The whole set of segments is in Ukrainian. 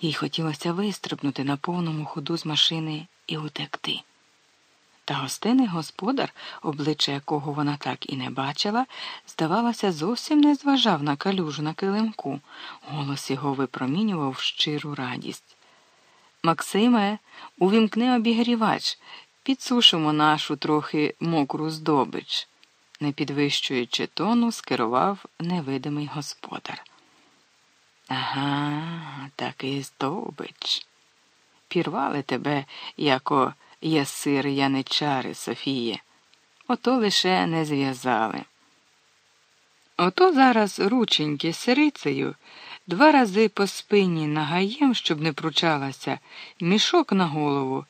Їй хотілося вистрибнути на повному ходу з машини і утекти. Та гостинний господар, обличчя якого вона так і не бачила, здавалося, зовсім не зважав на калюжу на килимку. Голос його випромінював щиру радість. Максиме, увімкни обігрівач, підсушимо нашу трохи мокру здобич, не підвищуючи тону, скерував невидимий господар. Ага, такий здобич. Пірвали тебе, яко ясир яничари, Софіє. Ото лише не зв'язали. Ото зараз рученьки сирицею, два рази по спині нагаєм, щоб не пручалася, мішок на голову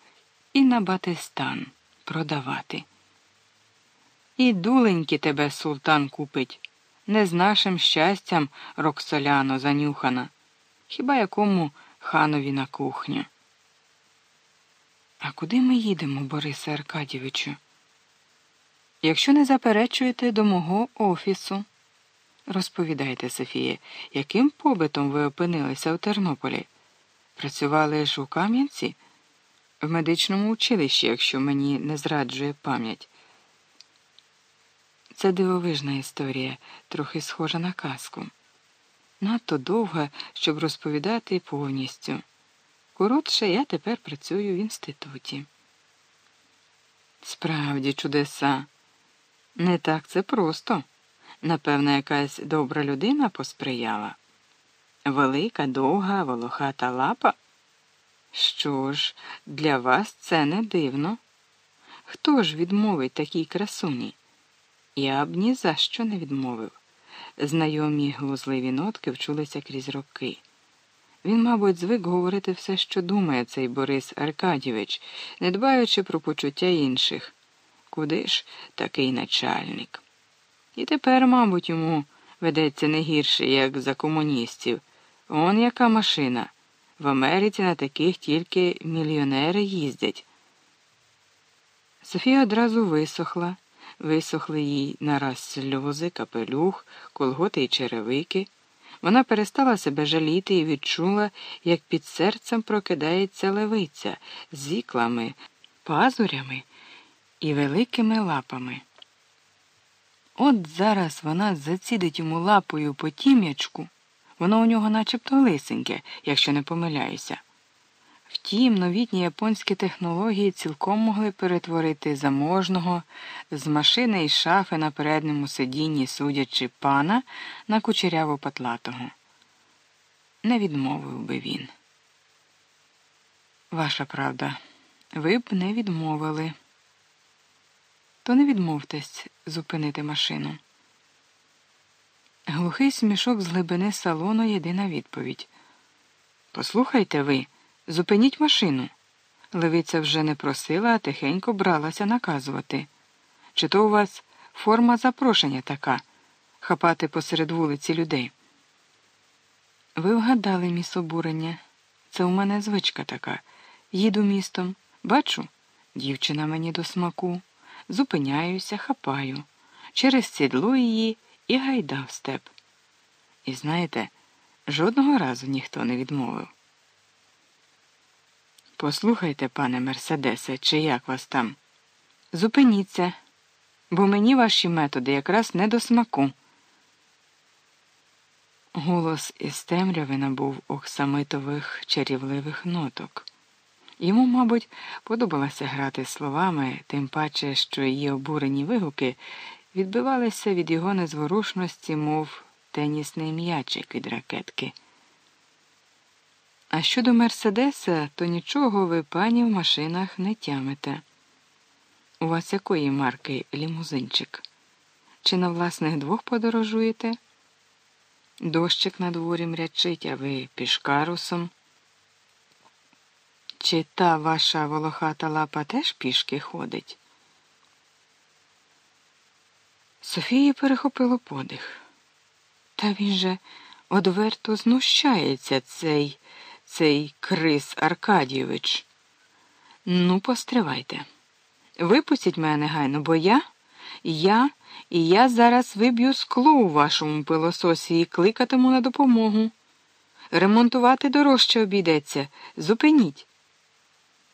і на батистан продавати. І дуленьки тебе султан купить, не з нашим щастям Роксоляно занюхана, хіба якому ханові на кухню. А куди ми їдемо, Борисе Аркадійовичу? Якщо не заперечуєте до мого офісу, розповідайте, Софія, яким побитом ви опинилися у Тернополі? Працювали ж у Кам'янці? В медичному училищі, якщо мені не зраджує пам'ять. Це дивовижна історія, трохи схожа на казку. Надто довга, щоб розповідати повністю. Коротше, я тепер працюю в інституті. Справді, чудеса. Не так це просто. Напевно, якась добра людина посприяла. Велика, довга, волохата лапа. Що ж, для вас це не дивно. Хто ж відмовить такій красуні? Я б ні за що не відмовив. Знайомі глузливі нотки вчулися крізь роки. Він, мабуть, звик говорити все, що думає цей Борис Аркадійович, не дбаючи про почуття інших. Куди ж такий начальник? І тепер, мабуть, йому ведеться не гірше, як за комуністів. Он яка машина. В Америці на таких тільки мільйонери їздять. Софія одразу висохла, висохли їй нараз сльози, капелюх, колготи й черевики. Вона перестала себе жаліти і відчула, як під серцем прокидається левиця з іклами, пазурями і великими лапами. От зараз вона зацідить йому лапою по тім'ячку, воно у нього начебто лисеньке, якщо не помиляюся. Втім, новітні японські технології цілком могли перетворити заможного з машини і шафи на передньому сидінні, судячи пана на кучеряво патлатого. Не відмовив би він. Ваша правда, ви б не відмовили. То не відмовтесь зупинити машину. Глухий смішок з глибини салону єдина відповідь. Послухайте ви. Зупиніть машину. Левиця вже не просила, а тихенько бралася наказувати. Чи то у вас форма запрошення така хапати посеред вулиці людей? Ви вгадали міс обурення. Це у мене звичка така. Їду містом, бачу, дівчина мені до смаку. Зупиняюся, хапаю, через сідло її і гайда в степ. І знаєте, жодного разу ніхто не відмовив. Послухайте, пане Мерседесе, чи як вас там? Зупиніться, бо мені ваші методи якраз не до смаку. Голос із темряви набув оксамитових чарівливих ноток. Йому, мабуть, подобалося грати словами, тим паче, що її обурені вигуки відбивалися від його незворушності, мов тенісний м'ячик від ракетки. А щодо Мерседеса, то нічого ви, пані, в машинах не тямите. У вас якої марки лімузинчик? Чи на власних двох подорожуєте? Дощик на дворі мрячить, а ви пішкарусом? Чи та ваша волохата лапа теж пішки ходить? Софії перехопило подих. Та він же одверто знущається цей цей Крис Аркадійович. Ну, постривайте. Випустіть мене негайно, бо я, я і я зараз виб'ю скло у вашому пилососі і кликатиму на допомогу. Ремонтувати дорожче обійдеться. Зупиніть.